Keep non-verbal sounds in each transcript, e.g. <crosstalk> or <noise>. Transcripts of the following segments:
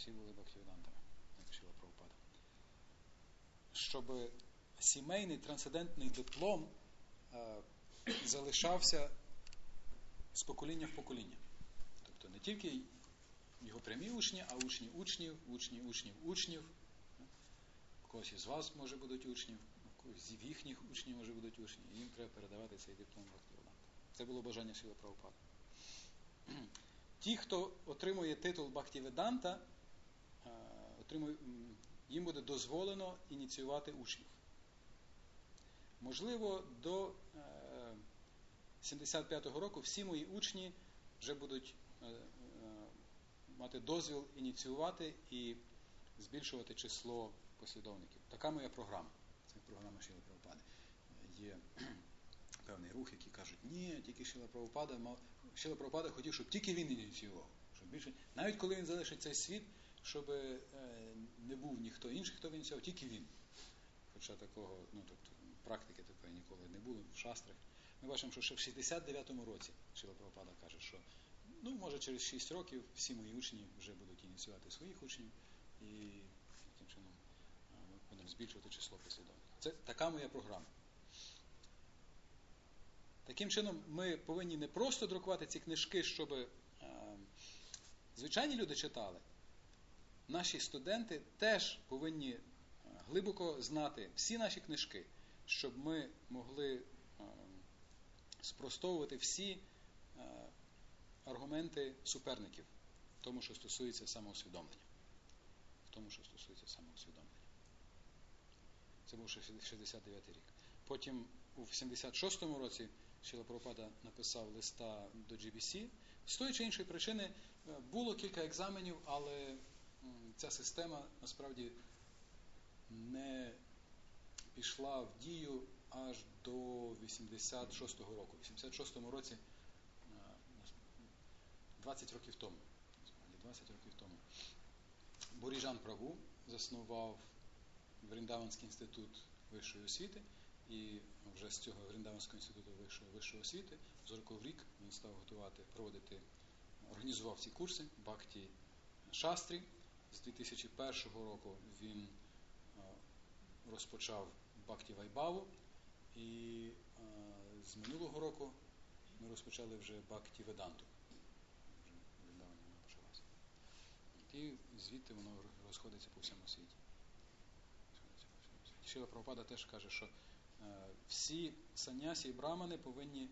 всі були бхактиведантами, як Шіла Прабхупада. Щоб сімейний трансцендентний диплом е, залишався з покоління в покоління. Тобто не тільки його прямі учні, а учні учнів, учні учнів учнів. Когось із вас може будуть учнів, когось з їхніх учнів може будуть учні, і їм треба передавати цей диплом Бхактиведанта. Це було бажання Шіла Прабхупада. Ті, хто отримує титул Бхактиведанта, е, їм буде дозволено ініціювати учнів. Можливо, до 75-го е, року всі мої учні вже будуть е, мати дозвіл ініціювати і збільшувати число послідовників. Така моя програма. Це програма Шіла Правопади. Є <clears throat> певний рух, які кажуть, ні, тільки Шіла Правопада. Шіла Правопада хотів, щоб тільки він ініціював. Щоб більше... Навіть коли він залишить цей світ, щоб е, не був ніхто інший, хто ініціював, тільки він. Хоча такого, ну тобто, практики такої ніколи не було в шастрах. Ми бачимо, що ще в 69-му році Шіла Правопада каже, що ну, може через 6 років всі мої учні вже будуть ініціювати своїх учнів і таким чином ми будемо збільшувати число послідовників. Це така моя програма. Таким чином, ми повинні не просто друкувати ці книжки, щоб е, звичайні люди читали. Наші студенти теж повинні е, глибоко знати всі наші книжки, щоб ми могли е, спростовувати всі е, аргументи суперників в тому, що стосується самоусвідомлення. В тому, що стосується самоусвідомлення. Це був 69 рік. Потім у 76-му році Шіла Пропада написав листа до GBC. З тої чи іншої причини було кілька екзаменів, але ця система насправді не пішла в дію аж до 86-го року. У 86-му році, 20 е, років тому, 20 років тому, Боріжан Праву заснував Вріндаванський інститут вищої освіти. І вже з цього Гріндаванського інституту вищої, вищої освіти з року в рік він став готувати, проводити, організував ці курси Бакті Шастрі. З 2001 року він розпочав Бакті Вайбаву, і з минулого року ми розпочали вже Бакті Веданту. І звідти воно розходиться по всьому світі. Шила Прабхупада теж каже, що Е, всі санясі і брамани повинні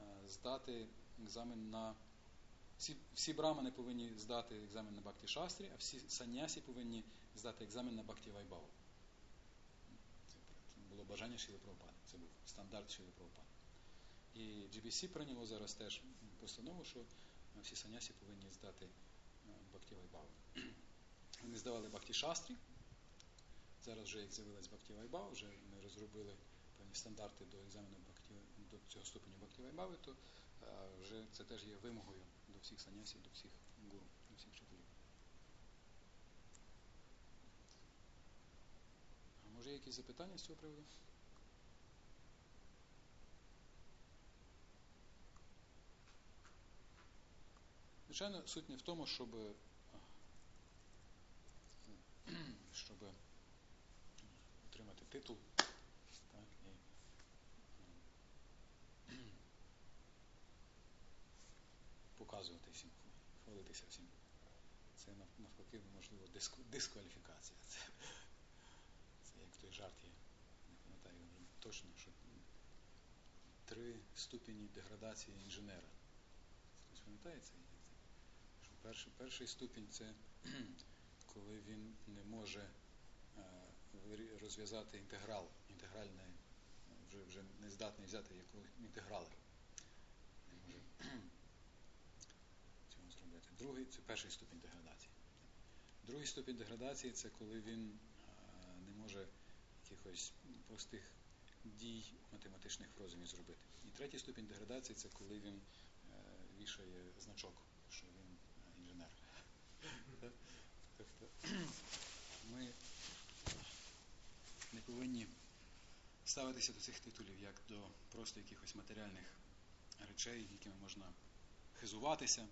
е, здати екзамен на. Всі всі брамани повинні здати екзамен на Бхакти Шастрі, а всі санясі повинні здати екзамен на Бхакти Вайбаву. Це було бажання Шіли Прабхупади. Це був стандарт Шіли Прабхупади. І GBC прийняло зараз теж постанову, що всі санясі повинні здати Бхакти Вайбаву. Вони здавали Бхакти Шастрі. Зараз вже як з'явилась Бхакти Вайбава, вже ми розробили певні стандарти до екзамену Бхакти, до цього ступеню Бхакти Вайбави, то вже це теж є вимогою всіх санясів, до всіх гуру, до всіх вчителів. А може є якісь запитання з цього приводу? Звичайно, суть не в тому, щоб <clears throat> щоб отримати титул так, і показувати всім, хвалитися всім. Це навпаки, можливо, дискваліфікація. Це, це як той жарт є. Не пам'ятаю точно, що три ступені деградації інженера. Хтось пам'ятає це? Що перший, перший ступінь це <clears throat> коли він не може розв'язати інтеграл, інтегральне, вже вже не здатний взяти якогось інтеграли. Не може. Другий це перший ступінь деградації. Другий ступінь деградації це коли він не може якихось простих дій математичних в розумі зробити. І третій ступінь деградації це коли він вішає значок, що він інженер. Тобто ми не повинні ставитися до цих титулів як до просто якихось матеріальних речей, якими можна хизуватися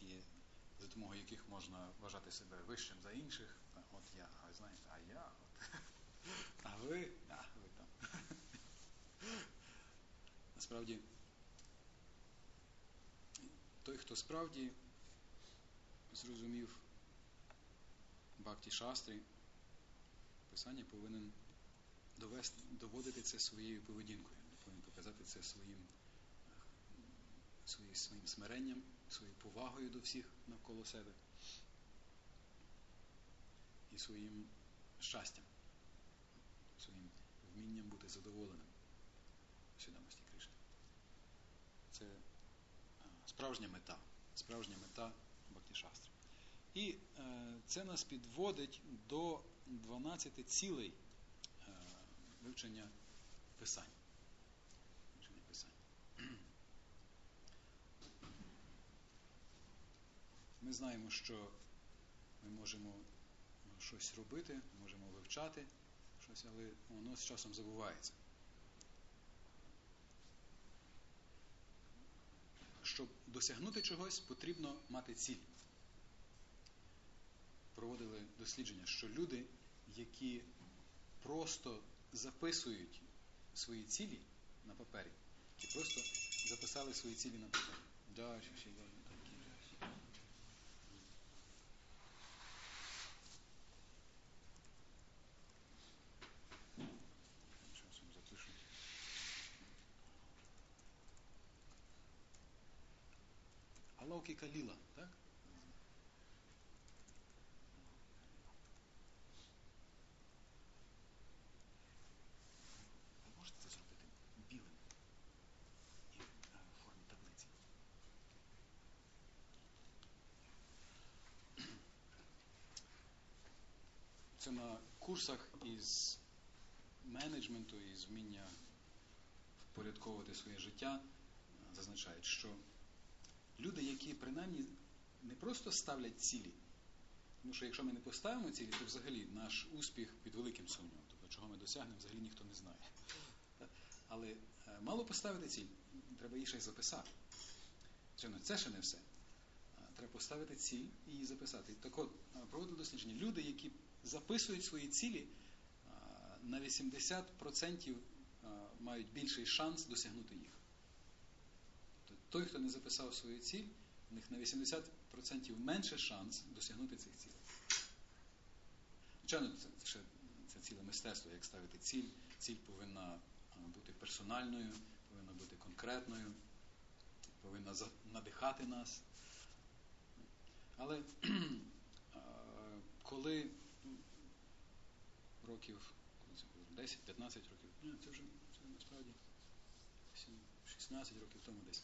і за допомогою яких можна вважати себе вищим за інших. От я, а знаєте, а я, от, а ви, а ви там. Насправді, той, хто справді зрозумів Бхакті Шастрі, Писання повинен довести, доводити це своєю поведінкою, повинен показати це своїм, своїм смиренням, своєю повагою до всіх навколо себе і своїм щастям, своїм вмінням бути задоволеним у свідомості Кришни. Це справжня мета, справжня мета Бхактишастри. І е, це нас підводить до 12 цілей е, вивчення писань. Вивчення писань. Ми знаємо, що ми можемо щось робити, можемо вивчати щось, але воно з часом забувається. Щоб досягнути чогось, потрібно мати ціль. Проводили дослідження, що люди, які просто записують свої цілі на папері, і просто записали свої цілі на папері. Алаукіка Ліла, так? Можете це і на курсах із менеджменту, із вміння впорядковувати своє життя зазначають, що люди, які принаймні не просто ставлять цілі, тому що якщо ми не поставимо цілі, то взагалі наш успіх під великим сумнівом, тобто чого ми досягнемо, взагалі ніхто не знає. Але е, мало поставити ціль, треба її ще й записати. Це ще не все. Треба поставити ціль і її записати. Так от, проводили дослідження. Люди, які записують свої цілі, на 80% мають більший шанс досягнути їх. Той, хто не записав свою ціль, у них на 80% менше шанс досягнути цих цілей. Звичайно, це, це, це ціле мистецтво, як ставити ціль. Ціль повинна бути персональною, повинна бути конкретною, повинна надихати нас. Але <clears throat> коли років 10-15 років, це вже це насправді 16 років тому десь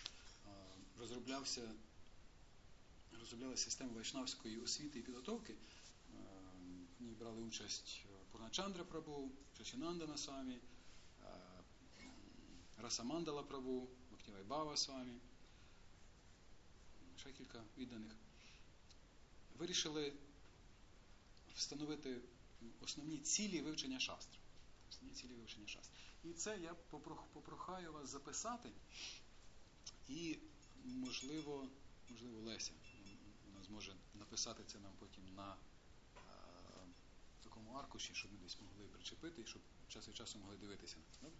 розроблявся, розроблялася система вайшнавської освіти і підготовки. В ній брали участь Пурначандра Прабу, Шачинандана Свамі, Расамандала Прабу, Бхактівайбава Свамі, ще кілька відданих. Вирішили встановити основні цілі вивчення шастр. Основні цілі вивчення шастр. І це я попрохаю вас записати. І, можливо, можливо, Леся вона зможе написати це нам потім на а, такому аркуші, щоб ми десь могли причепити і щоб час від часу могли дивитися. Добре?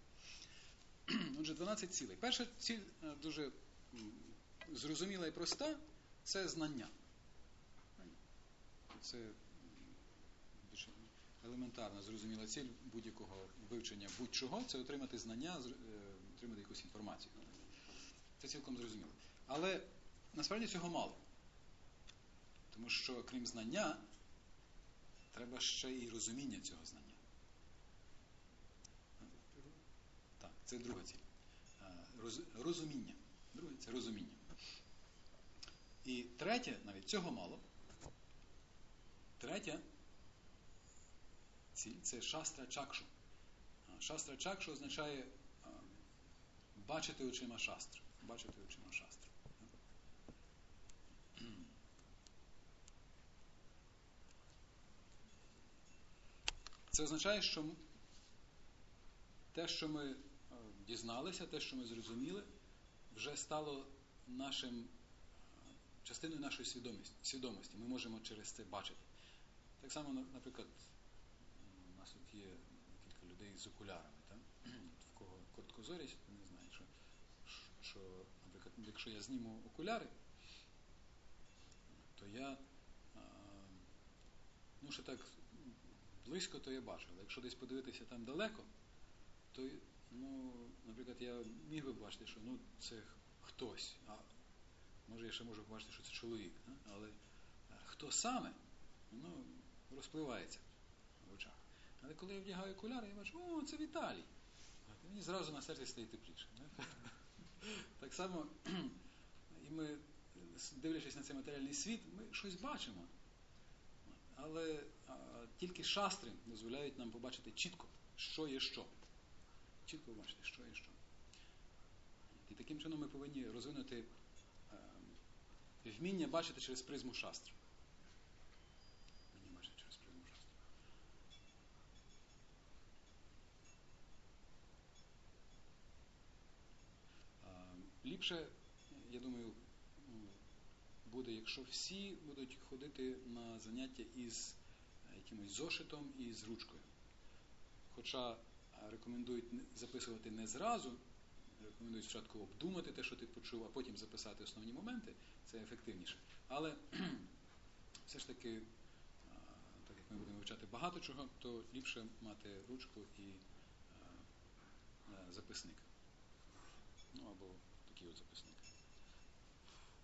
<clears throat> Отже, 12 цілей. Перша ціль дуже зрозуміла і проста це знання. Це елементарна, зрозуміла ціль будь-якого вивчення будь-чого це отримати знання, отримати якусь інформацію. Це цілком зрозуміло. Але насправді цього мало. Тому що, крім знання, треба ще і розуміння цього знання. Так, це друга ціль. Роз, розуміння. Друге це розуміння. І третє, навіть цього мало. Третя ціль це шастра чакшу. Шастра чакшу означає бачити очима шастру бачити очима шастру. Це означає, що те, що ми дізналися, те, що ми зрозуміли, вже стало нашим частиною нашої свідомості. свідомості. Ми можемо через це бачити. Так само, наприклад, у нас тут є кілька людей з окулярами. Так? В кого короткозорість, що, наприклад, якщо я зніму окуляри, то я ну, що так близько, то я бачу. Але якщо десь подивитися там далеко, то, ну, наприклад, я міг би бачити, що ну, це хтось. А може я ще можу побачити, що це чоловік. Але хто саме, ну, розпливається в очах. Але коли я вдягаю окуляри, я бачу, о, це Віталій. Мені зразу на серці стає тепліше. Так само, і ми, дивлячись на цей матеріальний світ, ми щось бачимо. Але а, тільки шастри дозволяють нам побачити чітко, що є що. Чітко побачити, що є що. І таким чином ми повинні розвинути а, вміння бачити через призму шастр. Вміння бачити через призму шастр. А, ліпше, я думаю, буде, якщо всі будуть ходити на заняття із е, якимось зошитом і з ручкою. Хоча рекомендують записувати не зразу, рекомендують спочатку обдумати те, що ти почув, а потім записати основні моменти, це ефективніше. Але <clears throat> все ж таки, так як ми будемо вивчати багато чого, то ліпше мати ручку і е, записник. Ну або такий от записник,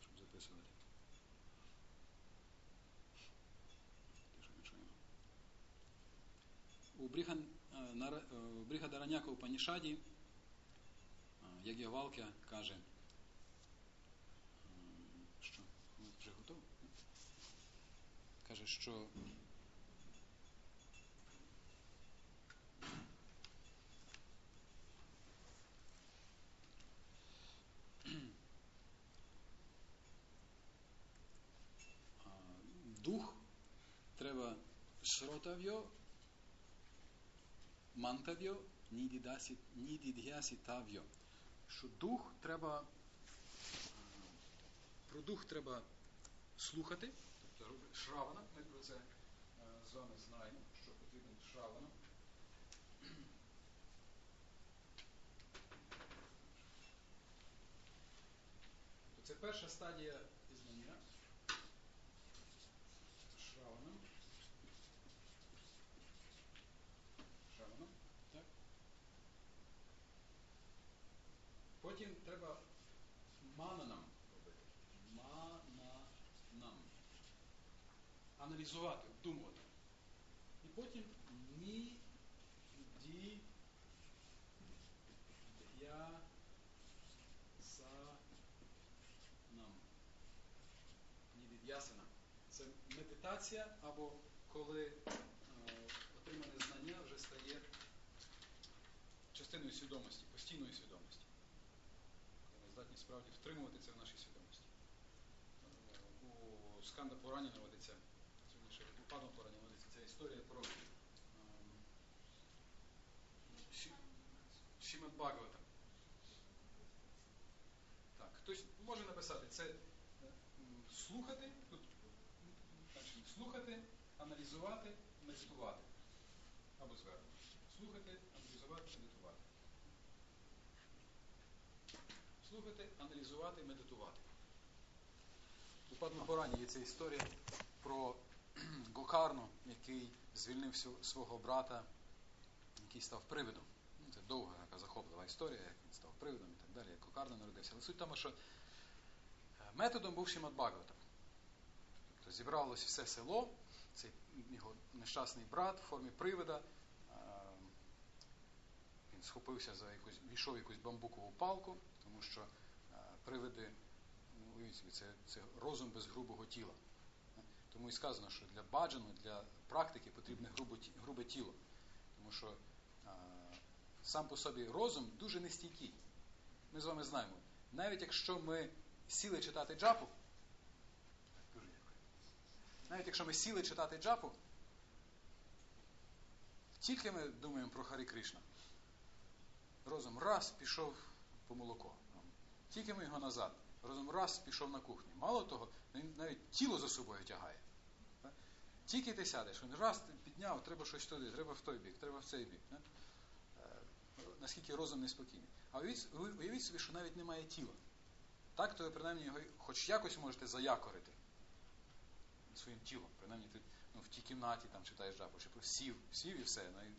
щоб записувати. У Бригадараньяка Упанішаді Яг'явалк'я каже, що вже готово? Каже, що дух треба сротав'йо мантав'йо, нідідгясітав'йо. Що дух треба, про дух треба слухати, тобто шравана, ми про це з вами знаємо, що потрібен шравана. Це перша стадія пізнання. Шравана. Шравана. Так? Потім треба мананам робити. Мананам. Аналізувати, обдумувати. І потім ні, ді, я, са, нам. Нідід'ясана. Це медитація або коли е, отримане знання вже стає частиною свідомості, постійної свідомості. Ми здатні справді втримувати це в нашій свідомості. У Сканда Порані наводиться, сьогодні у Падма Порані наводиться ця історія про Шімат Бхагавата. Так, хтось може написати, це слухати, тут слухати, аналізувати, медитувати. Або зверху. Слухати, аналізувати, медитувати. Слухати, аналізувати, медитувати. У Падмапурані є ця історія про Гокарну, який звільнив свого брата, який став привидом. Ну, Це довга, така захоплива історія, як він став привидом і так далі, як Гокарна народився. Але суть в тому, що методом був Шимат Бхагавата. Тобто зібралося все село, цей його нещасний брат в формі привида. Він схопився за якусь, війшов якусь бамбукову палку, тому що привиди, ну, собі, це, це розум без грубого тіла. Тому і сказано, що для баджану, для практики потрібне грубе, тіло. Тому що а, сам по собі розум дуже нестійкий. Ми з вами знаємо, навіть якщо ми сіли читати джапу, дуже. Навіть якщо ми сіли читати джапу, тільки ми думаємо про Харі Кришна. Розум раз пішов по молоко. Тільки ми його назад розум раз пішов на кухню. Мало того, він навіть тіло за собою тягає. Тільки ти сядеш, він раз підняв, треба щось туди, треба в той бік, треба в цей бік. Наскільки розум неспокійний. А уявіть, собі, що навіть немає тіла. Так, то ви принаймні його хоч якось можете заякорити своїм тілом. Принаймні ти ну, в тій кімнаті там читаєш жабу, щоб сів, сів і все. Ну, і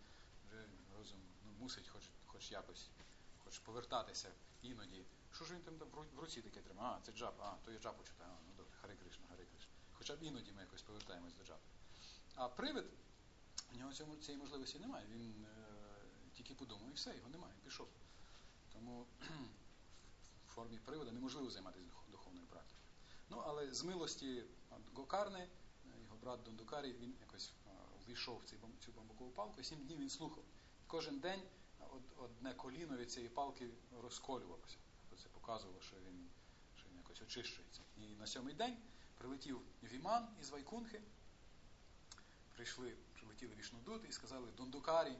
вже розум ну, мусить хоч хоч якось хоч повертатися іноді. Що ж він там в руці таке тримає? А, це джапа, а, то я джапу читаю. А, ну добре, Харе Кришна, Харе Кришна. Хоча б іноді ми якось повертаємось до джапи. А привид, у нього цієї можливості немає. Він е, тільки подумав і все, його немає, пішов. Тому <clears throat> в формі привида неможливо займатися духовною практикою. Ну, але з милості Гокарни, його брат Дундукарі, він якось увійшов в цю бамбукову палку, і сім днів він слухав. Кожен день одне коліно від цієї палки розколювалося. Це показувало, що він, що він якось очищується. І на сьомий день прилетів Віман із Вайкунхи, прийшли, прилетіли Вішнудут і сказали, Дондукарі,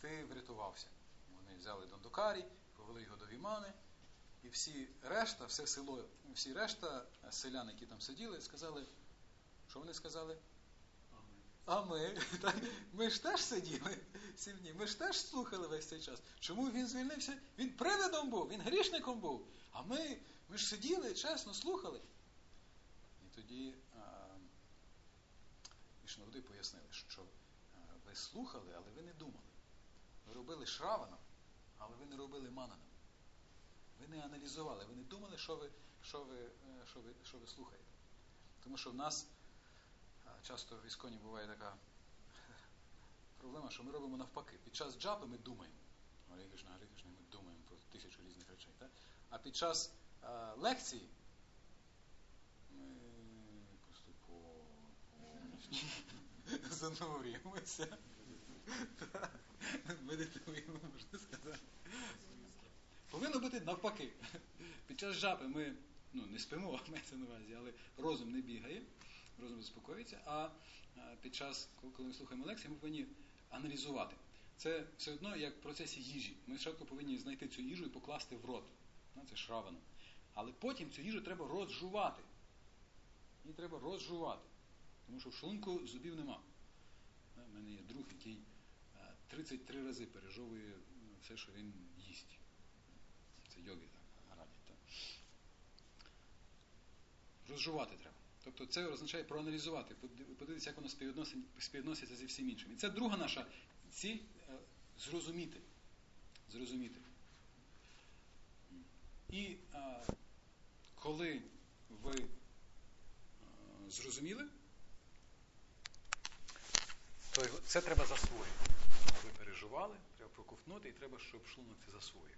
ти врятувався. Вони взяли Дондукарі, повели його до Вімани, і всі решта, все село, всі решта селян, які там сиділи, сказали, що вони сказали? А ми, <laughs> так, ми ж теж сиділи сім днів, ми ж теж слухали весь цей час. Чому він звільнився? Він привидом був, він грішником був. А ми ми ж сиділи, чесно, слухали. І тоді Вішнавди пояснили, що ви слухали, але ви не думали. Ви робили шраваном, але ви не робили мананом. Ви не аналізували, ви не думали, що ви, що ви, що ви, що ви слухаєте. Тому що в нас часто в Ісконі буває така проблема, що ми робимо навпаки. Під час джапи ми думаємо. Гарі Кришна, Гарі Кришна, ми думаємо про тисячу різних речей. Так? А під час а, лекції ми поступово занурюємося. Медитуємо, можна сказати. Повинно бути навпаки. Під час жапи ми ну, не спимо, <laughs> мається на увазі, але розум не бігає, розум заспокоюється, а під час, коли ми слухаємо лекції, ми повинні аналізувати. Це все одно як в процесі їжі. Ми спочатку повинні знайти цю їжу і покласти в рот. Це шравано. Але потім цю їжу треба розжувати. Її треба розжувати. Тому що в шлунку зубів нема. У мене є друг, який 33 рази пережовує все, що він їсть. Це йоги так радять. Розжувати треба. Тобто це означає проаналізувати, подивитися, як воно співвідноситься зі всім іншим. І це друга наша ціль зрозуміти. Зрозуміти. І а, коли ви а, зрозуміли, то це треба засвоїти. Ви переживали, треба проковтнути, і треба, щоб шлунок це засвоїв.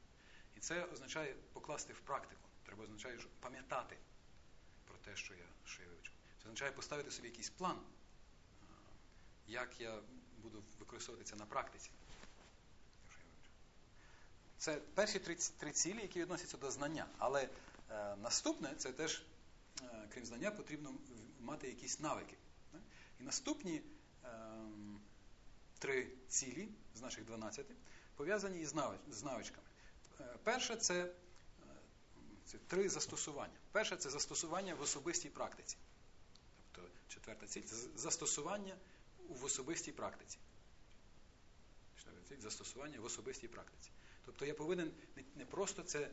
І це означає покласти в практику. Треба означає пам'ятати те, що я що я вивчив. Це означає поставити собі якийсь план, як я буду використовувати це на практиці. Це перші три, три цілі, які відносяться до знання. Але е, наступне це теж, е, крім знання, потрібно мати якісь навики. Не? І наступні е, три цілі з наших 12 пов'язані із навичками. Е, перше це, е, це три застосування. Перше це застосування в особистій практиці. Тобто четверта ціль це застосування в особистій практиці. Ціль застосування в особистій практиці. Тобто я повинен не просто це е,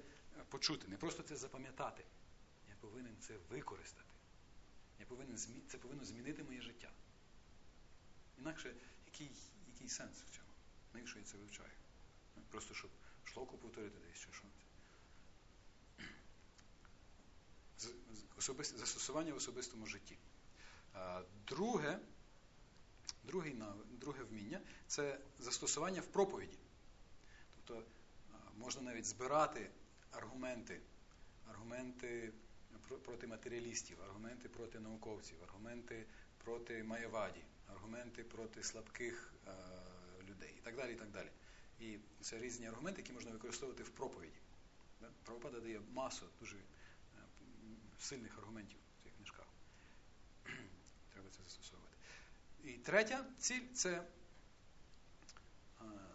почути, не просто це запам'ятати. Я повинен це використати. Я повинен Це повинно змінити моє життя. Інакше який який сенс в цьому? Навіщо я це вивчаю? Просто щоб шлоку повторити десь чи що. Застосування в особистому житті. Друге, друге вміння це застосування в проповіді. Тобто можна навіть збирати аргументи, аргументи проти матеріалістів, аргументи проти науковців, аргументи проти маєваді, аргументи проти слабких людей і так далі. І так далі. І це різні аргументи, які можна використовувати в проповіді. Правопада дає масу дуже сильних аргументів в цих книжках. <clears throat> Треба це застосовувати. І третя ціль це е,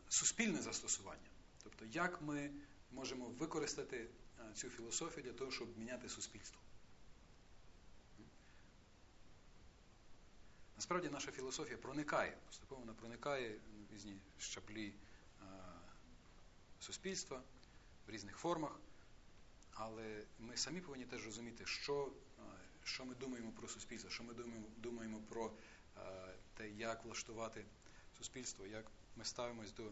суспільне застосування. Тобто, як ми можемо використати е, цю філософію для того, щоб міняти суспільство. Насправді наша філософія проникає, поступово вона проникає в різні щаблі е, суспільства в різних формах, але ми самі повинні теж розуміти, що е, що ми думаємо про суспільство, що ми думаємо думаємо про е, те, як влаштувати суспільство, як ми ставимось до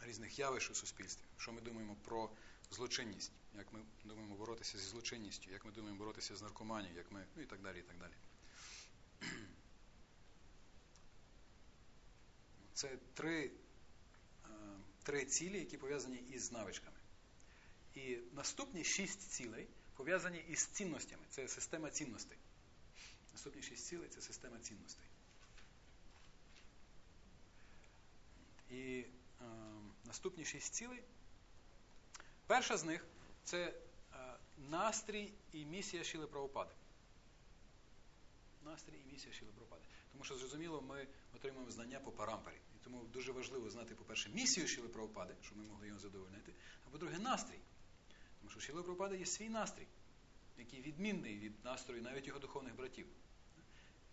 різних явищ у суспільстві, що ми думаємо про злочинність, як ми думаємо боротися зі злочинністю, як ми думаємо боротися з наркоманією, як ми, ну і так далі. і так далі. Це три, е, три цілі, які пов'язані із навичками. І наступні шість цілей пов'язані із цінностями. Це система цінностей. Наступні шість цілей це система цінностей. І е, наступні шість цілей. Перша з них це е, настрій і місія Шіли Правопади. Настрій і місія Шіли Правопади. Тому що, зрозуміло, ми отримуємо знання по парампарі. І тому дуже важливо знати, по-перше, місію Шіли Правопади, щоб ми могли його задовольнити, а по-друге, настрій. Що Шіла Прабхупада є свій настрій, який відмінний від настрою навіть його духовних братів.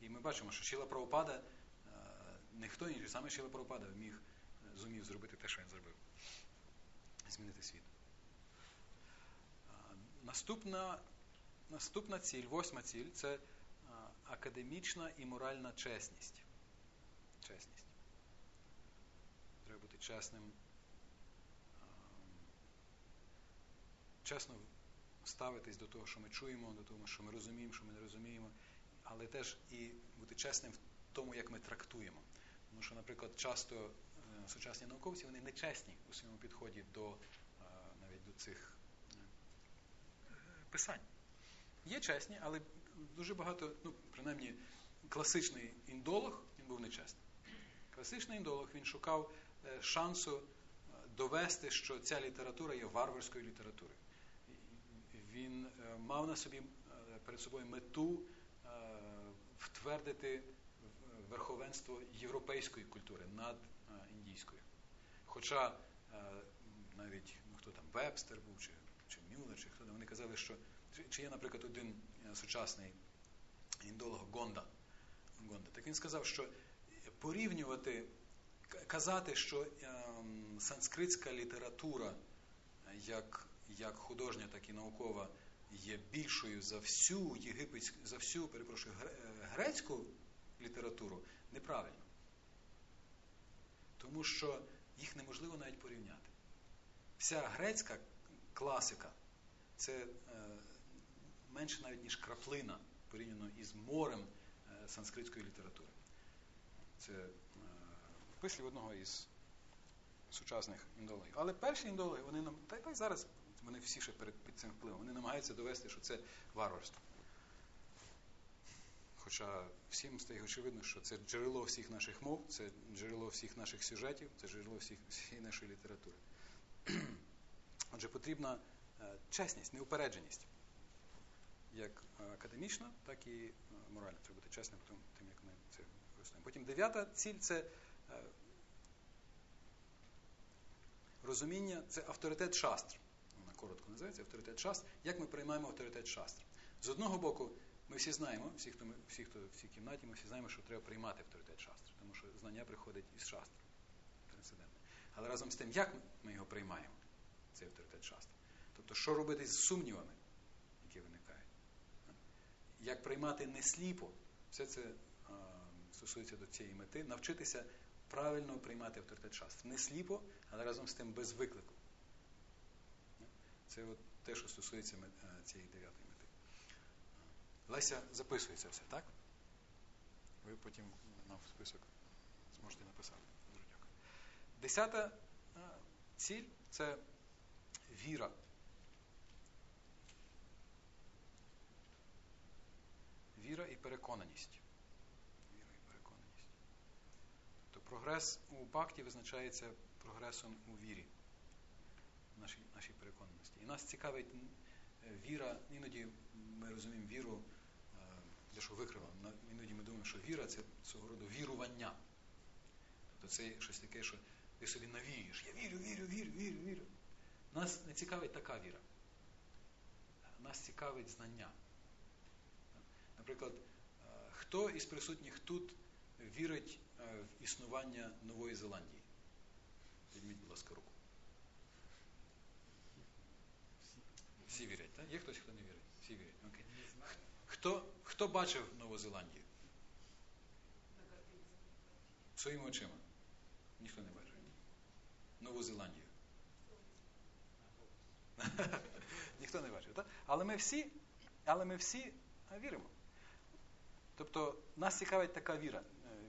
І ми бачимо, що Шіла Прабхупада, е, ніхто інший, саме Шіла Прабхупада міг, зумів зробити те, що він зробив. Змінити світ. Наступна наступна ціль, восьма ціль це академічна і моральна чесність. Чесність. Треба бути чесним чесно ставитись до того, що ми чуємо, до того, що ми розуміємо, що ми не розуміємо, але теж і бути чесним в тому, як ми трактуємо. Тому що, наприклад, часто е, сучасні науковці вони не чесні у своєму підході до е, навіть до цих е, писань. Є чесні, але дуже багато, ну, принаймні, класичний індолог він був нечесний. Класичний індолог він шукав шансу довести, що ця література є варварською літературою він е, мав на собі е, перед собою мету е, втвердити верховенство європейської культури над індійською. Хоча навіть ну, хто там Вебстер був, чи чи Мюллер, чи хто там, вони казали, що чи є, наприклад, один сучасний індолог Гонда, Гонда, так він сказав, що порівнювати, казати, що ем, санскритська література як як художня, так і наукова є більшою за всю єгипетську, за всю, перепрошую, грецьку літературу, неправильно. Тому що їх неможливо навіть порівняти. Вся грецька класика це е, менше навіть ніж краплина порівняно із морем е, санскритської літератури. Це е, вислів одного із сучасних індологів. Але перші індологи, вони нам, та й зараз вони всі ще перед під цим впливом. Вони намагаються довести, що це варварство. Хоча всім стає очевидно, що це джерело всіх наших мов, це джерело всіх наших сюжетів, це джерело всіх, всієї нашої літератури. <clears throat> Отже, потрібна е, чесність, неупередженість. Як академічна, так і е, моральна. Треба бути чесним тим, як ми це використовуємо. Потім дев'ята ціль це е, розуміння, це авторитет шастр Вона коротко називається авторитет шастр. Як ми приймаємо авторитет шастр? З одного боку, ми всі знаємо, всі, хто ми, всі, хто в цій кімнаті, ми всі знаємо, що треба приймати авторитет шастр, тому що знання приходить із шастр. Трансцендентне. Але разом з тим, як ми його приймаємо, цей авторитет шастр? Тобто, що робити з сумнівами, які виникають? Як приймати не сліпо, все це а, стосується до цієї мети, навчитися правильно приймати авторитет шастр. Не сліпо, але разом з тим без виклику. Це от те, що стосується е, цієї дев'ятої мети. Леся записує це все, так? Ви потім нам в список зможете написати. Дуже дякую. Десята е, ціль це віра. Віра і переконаність. Віра і переконаність. Тобто прогрес у пакті визначається прогресом у вірі нашій нашій переконаності. І нас цікавить е, віра, іноді ми розуміємо віру е, дещо викривано. Іноді ми думаємо, що віра це свого роду вірування. Тобто це щось таке, що ти собі навіюєш. Я вірю, вірю, вірю, вірю, вірю. Нас не цікавить така віра. нас цікавить знання. Наприклад, хто із присутніх тут вірить в існування Нової Зеландії? Підніміть, будь ласка, руку. Всі вірять, так? Є хтось, хто не вірить? Всі вірять. Окей. Хто, хто бачив Нову Зеландію? Своїми очима. Ніхто не бачив. Нову Зеландію. <laughs> Ніхто не бачив, так? Але ми всі, але ми всі віримо. Тобто нас цікавить така віра.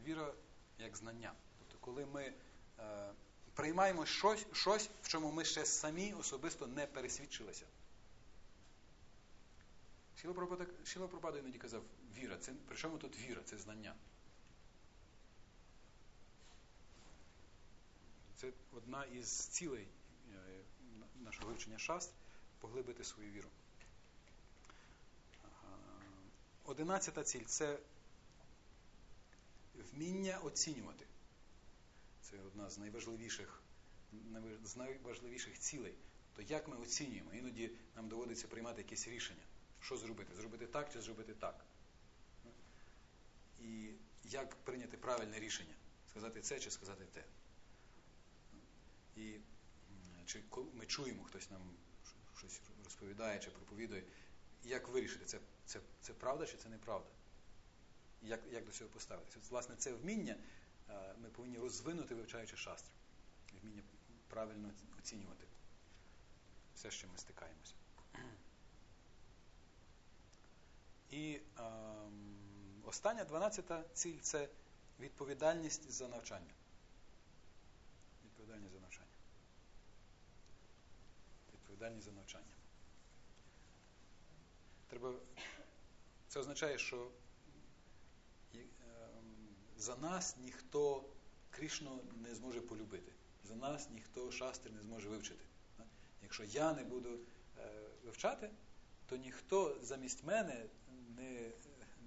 Віра як знання. Тобто, коли ми е, приймаємо щось, щось, в чому ми ще самі особисто не пересвідчилися. Шіла Пропада іноді казав, віра. Це, при чому тут віра? Це знання. Це одна із цілей е, нашого вивчення шаст поглибити свою віру. Одинадцята ціль це вміння оцінювати. Це одна з найважливіших з найважливіших цілей. То як ми оцінюємо? Іноді нам доводиться приймати якесь рішення. Що зробити? Зробити так чи зробити так? І як прийняти правильне рішення? Сказати це чи сказати те? І чи ми чуємо, хтось нам щось розповідає чи проповідує, як вирішити, це це, це правда чи це неправда? Як як до цього поставитися? Власне, це вміння ми повинні розвинути, вивчаючи шастри. Вміння правильно оцінювати все, чим ми стикаємося. І ем, остання дванадцята ціль це відповідальність за навчання. Відповідальність за навчання. Відповідальність за навчання. Треба. Це означає, що за нас ніхто Крішну не зможе полюбити. За нас ніхто шастри не зможе вивчити. Якщо я не буду е, вивчати, то ніхто замість мене не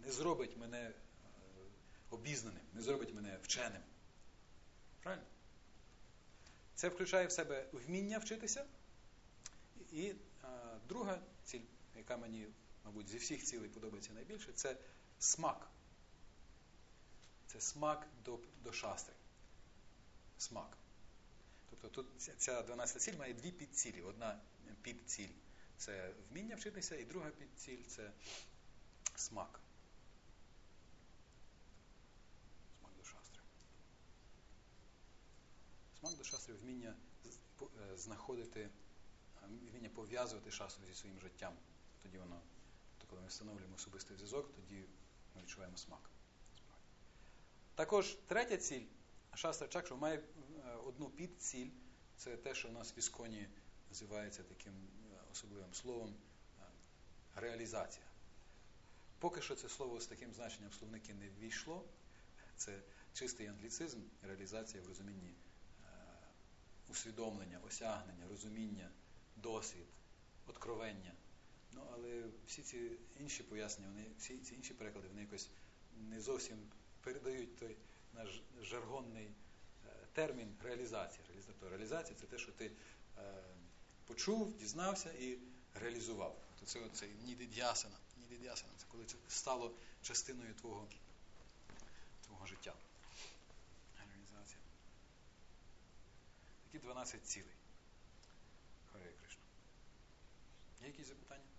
не зробить мене е, обізнаним, не зробить мене вченим. Правильно? Це включає в себе вміння вчитися. І а, друга ціль, яка мені, мабуть, зі всіх цілей подобається найбільше, це смак. Це смак до до шастри. Смак. Тобто тут ця 12 ціль має дві підцілі. Одна підціль це вміння вчитися, і друга підціль це смак. Смак до шастри. Смак до шастри вміння е, знаходити, е, вміння пов'язувати шастру зі своїм життям. Тоді воно, то коли ми встановлюємо особистий зв'язок, тоді ми відчуваємо смак. Також третя ціль шастра чакра має е, одну підціль. Це те, що в нас в Ісконі називається таким особливим словом реалізація. Поки що це слово з таким значенням словники не ввійшло. Це чистий англіцизм, реалізація в розумінні е, усвідомлення, осягнення, розуміння, досвід, откровення. Ну, але всі ці інші пояснення, вони, всі ці інші переклади, вони якось не зовсім передають той наш жаргонний е, термін реалізація. Тобто реалізація це те, що ти е, почув, дізнався і реалізував. То це оцей нідидясана від'ясана. Це коли це стало частиною твого, твого життя. Реалізація. Такі 12 цілей. Харе Кришна. Є якісь запитання?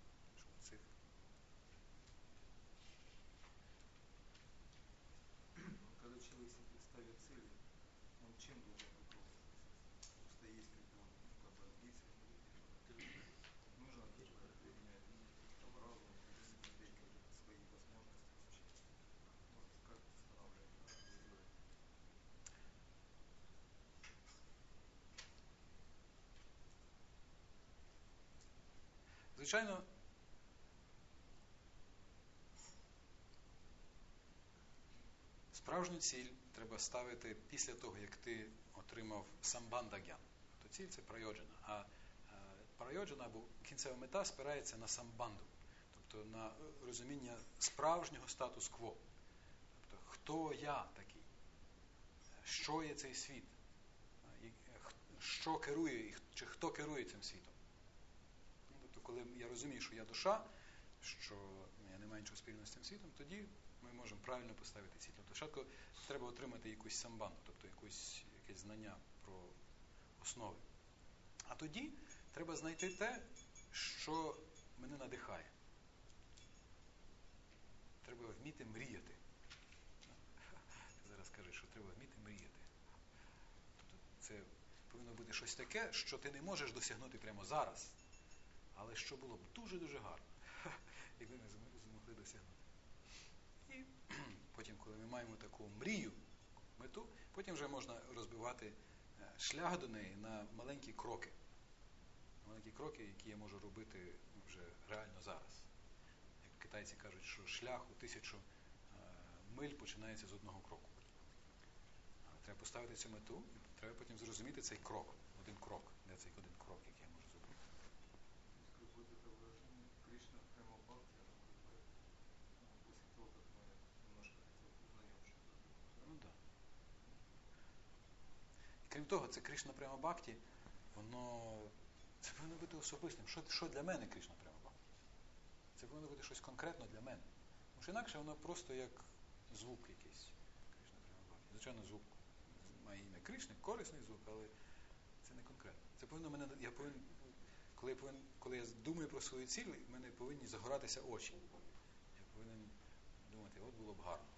Звичайно, справжню ціль треба ставити після того, як ти отримав самбандагян. То ціль це прайоджена. А прайоджена або кінцева мета спирається на самбанду, тобто на розуміння справжнього статус-кво. Тобто, хто я такий? Що є цей світ? Що керує, чи хто керує цим світом? Коли я розумію, що я душа, що я не маю нічого спільного з цим світом, тоді ми можемо правильно поставити ціль. Тобто спочатку треба отримати якусь самбанду, тобто якусь, якесь знання про основи. А тоді треба знайти те, що мене надихає. Треба вміти мріяти. Зараз кажуть, що треба вміти мріяти. Тобто це повинно бути щось таке, що ти не можеш досягнути прямо зараз, але що було б дуже-дуже гарно, якби ми змогли досягнути. І потім, коли ми маємо таку мрію, мету, потім вже можна розбивати е, шлях до неї на маленькі кроки. Маленькі кроки, які я можу робити вже реально зараз. Як китайці кажуть, що шлях у тисячу е, миль починається з одного кроку. Треба поставити цю мету, треба потім зрозуміти цей крок, один крок, де цей один крок, який крім того, це Кришна Пряма Бхакті, воно це повинно бути особистим. Що, що для мене Кришна Пряма Бхакті? Це повинно бути щось конкретно для мене. Тому що інакше воно просто як звук якийсь. Кришна Пряма Бхакті. Звичайно, звук має ім'я Кришни, корисний звук, але це не конкретно. Це повинно мене. Я повинен, коли я повинен, коли я думаю про свою ціль, в мене повинні загоратися очі. Я повинен думати, от було б гарно.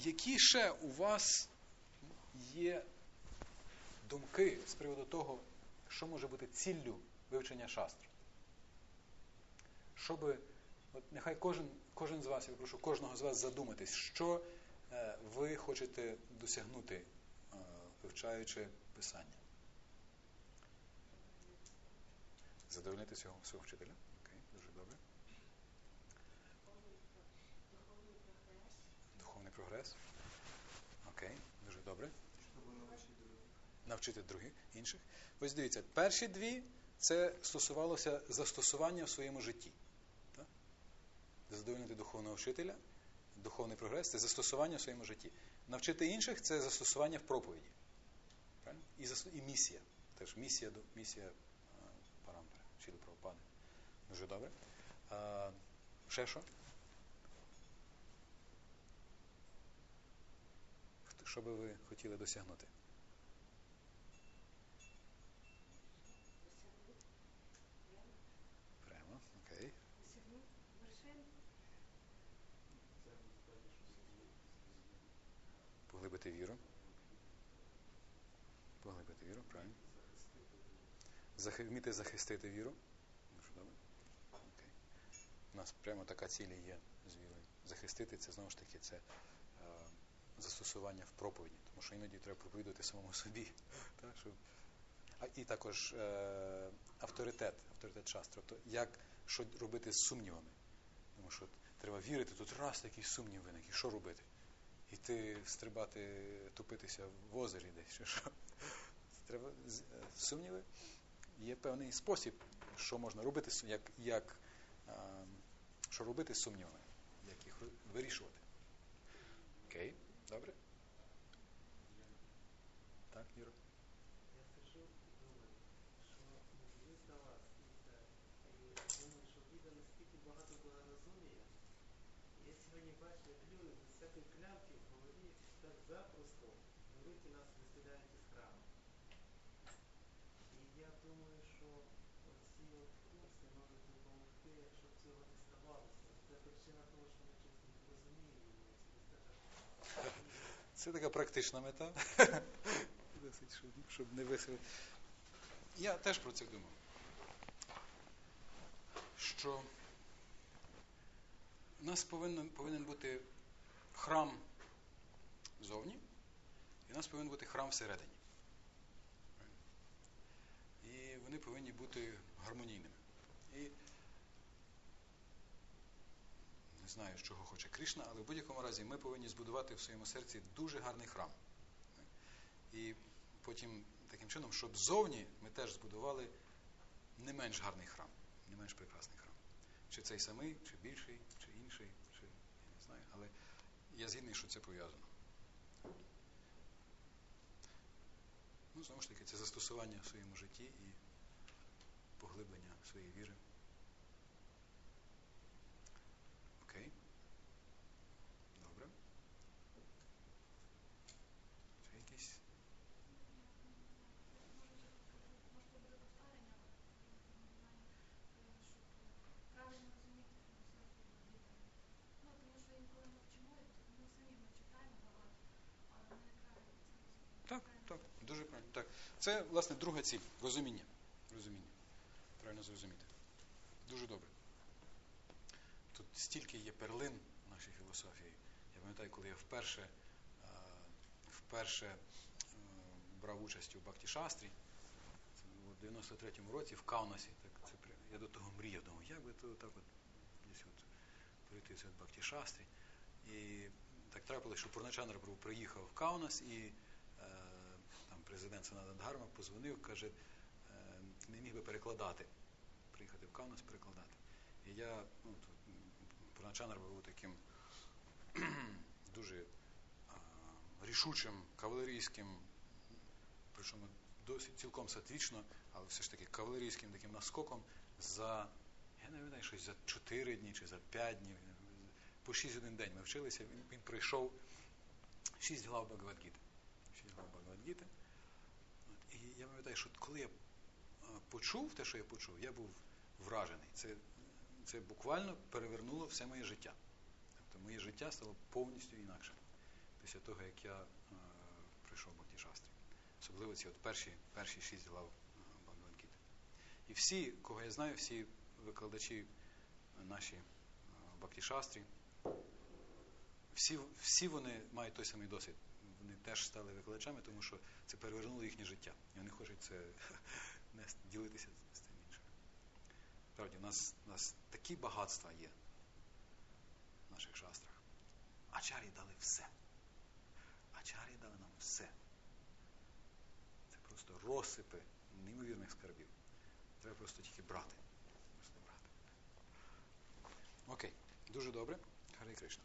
Які ще у вас є думки з приводу того, що може бути ціллю вивчення шастр? Щоби, от нехай кожен, кожен з вас, я прошу кожного з вас задуматись, що е, ви хочете досягнути, е, вивчаючи писання. Задовольнити цього свого вчителя? Окей, дуже добре. Духовний прогрес. Окей, дуже добре. Чтобы научить других. Навчити других, інших. Ось дивіться, перші дві це стосувалося застосування в своєму житті. Так? Задовольнити духовного вчителя, духовний прогрес це застосування в своєму житті. Навчити інших це застосування в проповіді. Правильно? І, зас... і місія. Теж місія, до- місія е, парампери, чи до правопади. Дуже добре. А, ще що? Що би ви хотіли досягнути? Прямо, окей. Поглибити віру. Поглибити віру, правильно. Захи... Вміти захистити віру. Дуже добре. Окей. У нас прямо така ціль є з вірою. Захистити це знову ж таки це застосування в проповіді, тому що іноді треба проповідувати самому собі. <laughs> Так, щоб... А і також е, авторитет, авторитет шастра. Тобто як що робити з сумнівами. Тому що треба вірити, тут раз такий сумнів виник, і що робити? Іти стрибати, тупитися в озері десь. Чи що? <laughs> Треба е, сумніви. Є певний спосіб, що можна робити, як, як, е, що робити з сумнівами, як їх вирішувати. Окей, добре? Так, Юра? Я сижу думаю, що дивлюсь на вас і думаю, що відео настільки багато благорозумія. Я сьогодні бачу, як люди без всякої клямки в так запросто беруть нас виселяють із храму. І я думаю, що оці от курси можуть допомогти, щоб цього не ставалося. Це причина того, що ми чесно не розуміємо, через те, що Це така практична мета. <laughs> Щоб, не виселити. Я теж про це думав. Що у нас повинен, повинен бути храм зовні, і у нас повинен бути храм всередині. І вони повинні бути гармонійними. І не знаю, чого хоче Кришна, але в будь-якому разі ми повинні збудувати в своєму серці дуже гарний храм. І потім таким чином, щоб зовні ми теж збудували не менш гарний храм, не менш прекрасний храм. Чи цей самий, чи більший, чи інший, чи я не знаю, але я згідний, що це пов'язано. Ну, знову ж таки, це застосування в своєму житті і поглиблення своєї віри. Окей. Добре. Ще якісь? Може буде повторення, правильно розуміти філософію дітей. Ну, тому що інколи ми вчимо, ми самі ми читаємо багато, але ми не правильно це розуміємо. Так, так, дуже правильно. Так. Це, власне, друга ціль розуміння. Розуміння. Правильно зрозуміти. Дуже добре. Тут стільки є перлин в нашій філософії. Я пам'ятаю, коли я вперше, вперше е, брав участь у Бакті Шастрі, це 93-му році в Каунасі. Так, це, я до того мріяв, думав, як би то так от десь от прийти в Бакті Шастрі. І так трапилося, що Пурначандра Прабhu приїхав в Каунас і президент Санада Дгарма позвонив, каже, е, не міг би перекладати, приїхати в Каунас перекладати. І я, ну, м, був таким <clears throat> дуже рішучим, кавалерійським, причому досить цілком сатвічно, але все ж таки кавалерійським таким наскоком за, я не пам'ятаю, щось за 4 дні чи за 5 днів, по 6 один день ми вчилися, він, він пройшов 6 глав Багавадгіти. 6 глав Багавадгіти. Я пам'ятаю, що коли я е, почув те, що я почув, я був вражений. Це, це буквально перевернуло все моє життя. Тобто моє життя стало повністю інакшим після того, як я е, прийшов в Бхакті-шастрі. Особливо ці от перші, перші шість глав е, І всі, кого я знаю, всі викладачі е, наші в Бхакті-шастрі, всі, всі вони мають той самий досвід. Вони теж стали викладачами, тому що це перевернуло їхнє життя. І вони хочуть це <laughs> ділитися з тим іншим. Справді, у нас, у нас такі багатства є в наших шастрах. Ачарі дали все. Ачарі дали нам все. Це просто розсипи неймовірних скарбів. Треба просто тільки брати. Просто брати. Окей, дуже добре. Гарі Кришна.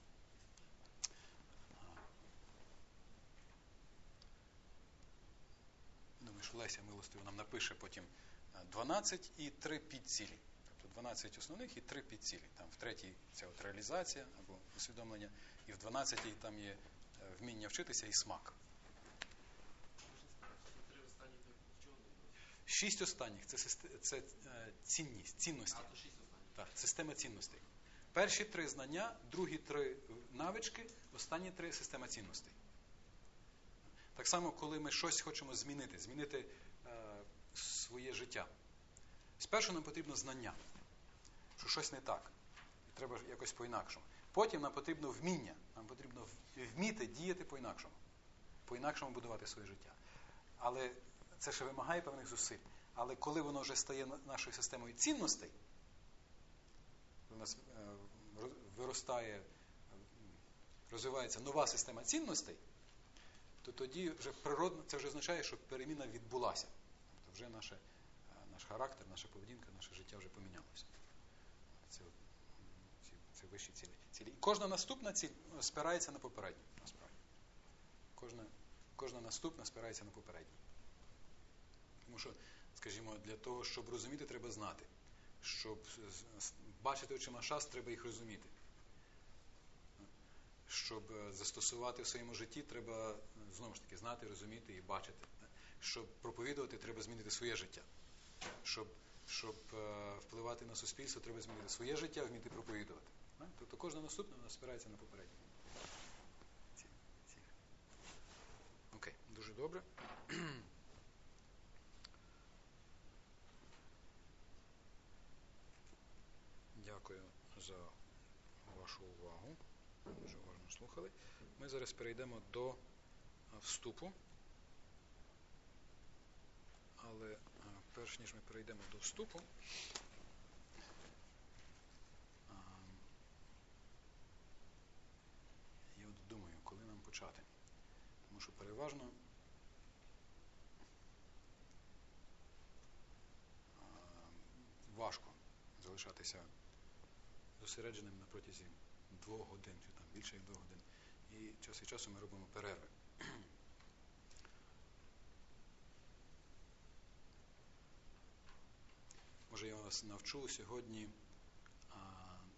Думаю, що Леся милостиво нам напише потім е, 12 і 3 підцілі. Тобто 12 основних і 3 підцілі. Там в третій ця от реалізація або усвідомлення, і в 12 там є е, вміння вчитися і смак. Шість останніх це, це е, цінність, цінності. Так, система цінностей. Перші три знання, другі три навички, останні три система цінностей. Так само, коли ми щось хочемо змінити, змінити е, своє життя. Спершу нам потрібно знання, що щось не так. І треба якось по-інакшому. Потім нам потрібно вміння, нам потрібно вміти діяти по-інакшому, по-інакшому будувати своє життя. Але це ще вимагає певних зусиль. Але коли воно вже стає нашою системою цінностей, у нас е, виростає, розвивається нова система цінностей, то тоді вже природно, це вже означає, що переміна відбулася. Тобто вже наше, е, наш характер, наша поведінка, наше життя вже помінялося. Це, це вищі цілі. цілі. І кожна наступна ціль е, спирається на попередню, насправді. Кожна, кожна наступна спирається на попередній. Тому що, скажімо, для того, щоб розуміти, треба знати. Щоб бачити очима шаст, треба їх розуміти. Щоб е, застосувати в своєму житті, треба знову ж таки знати, розуміти і бачити. Щоб проповідувати, треба змінити своє життя. Щоб, щоб е, впливати на суспільство, треба змінити своє життя, вміти проповідувати. Тобто кожна наступна вона спирається на ці. Окей, дуже добре. <clears throat> Дякую за вашу увагу. Дуже уважно слухали. Ми зараз перейдемо до вступу. Але перш ніж ми перейдемо до вступу, я от думаю, коли нам почати. Тому що переважно важко залишатися зосередженим на протязі двох годин, чи там більше як двох годин. І час від часу ми робимо перерви. Може, я вас навчу сьогодні а,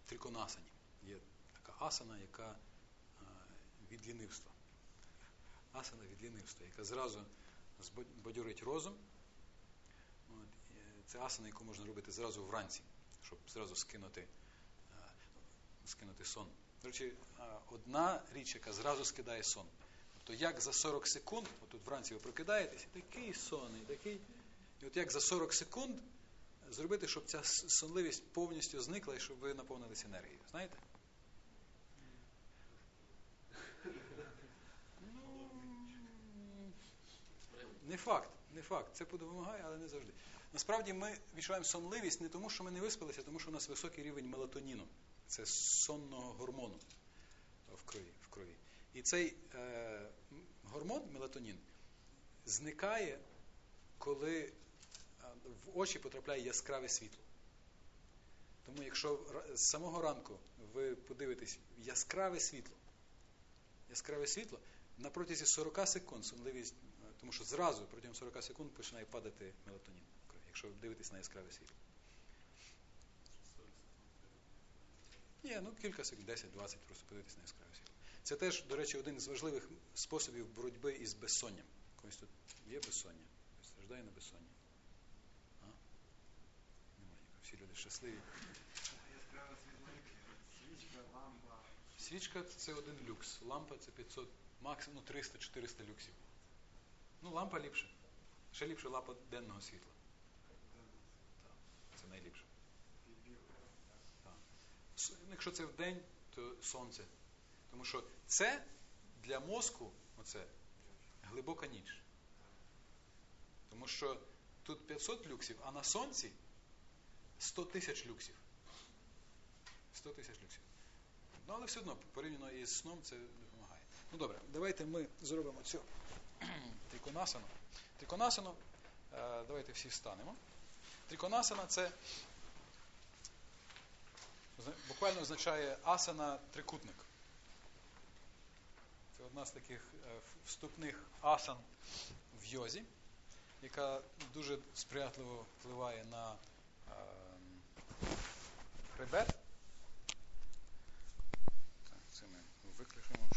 триконасані. Є така асана, яка відлінивства. Асана відлінивства, яка зразу збадьорить розум. От, Це асана, яку можна робити зразу вранці, щоб зразу скинути а, скинути сон. До речі, одна річ, яка зразу скидає сон. Тобто, як за 40 секунд, отут вранці ви прокидаєтесь, такий сон, і такий. І от як за 40 секунд зробити, щоб ця сонливість повністю зникла і щоб ви наповнилися енергією. Знаєте? Ну, Не факт, не факт. Це допомагає, але не завжди. Насправді ми відчуваємо сонливість не тому, що ми не виспалися, а тому що у нас високий рівень мелатоніну. Це сонного гормону в крові. В крові. І цей е, гормон, мелатонін, зникає, коли е, в очі потрапляє яскраве світло. Тому якщо з самого ранку ви подивитесь яскраве світло, яскраве світло, на протязі 40 секунд сонливість, е, тому що зразу протягом 40 секунд починає падати мелатонін якщо ви дивитесь на яскраве світло. Ні, ну кілька секунд, 10-20, просто подивитись на яскраве світло. Це теж, до речі, один з важливих способів боротьби із безсонням. Когось тут є безсоння? Хтось страждає на безсоння? А? Немає. Всі люди щасливі. Свічка, це один люкс. Лампа це 500, максимум 300-400 люксів. Ну, лампа ліпше. Ще ліпше лампа денного світла. Це найліпше. Якщо це вдень, то сонце. Тому що це для мозку оце, глибока ніч. Тому що тут 500 люксів, а на сонці 100 тисяч люксів. 100 тисяч люксів. Ну, але все одно, порівняно із сном, це допомагає. Ну добре, давайте ми зробимо цю <clears throat> триконасану. Триконасану, е, давайте всі встанемо. Триконасана це буквально означає асана трикутник. Одна з таких е, вступних асан в йозі, яка дуже сприятливо впливає на е, хребет. Так, це ми виключимо.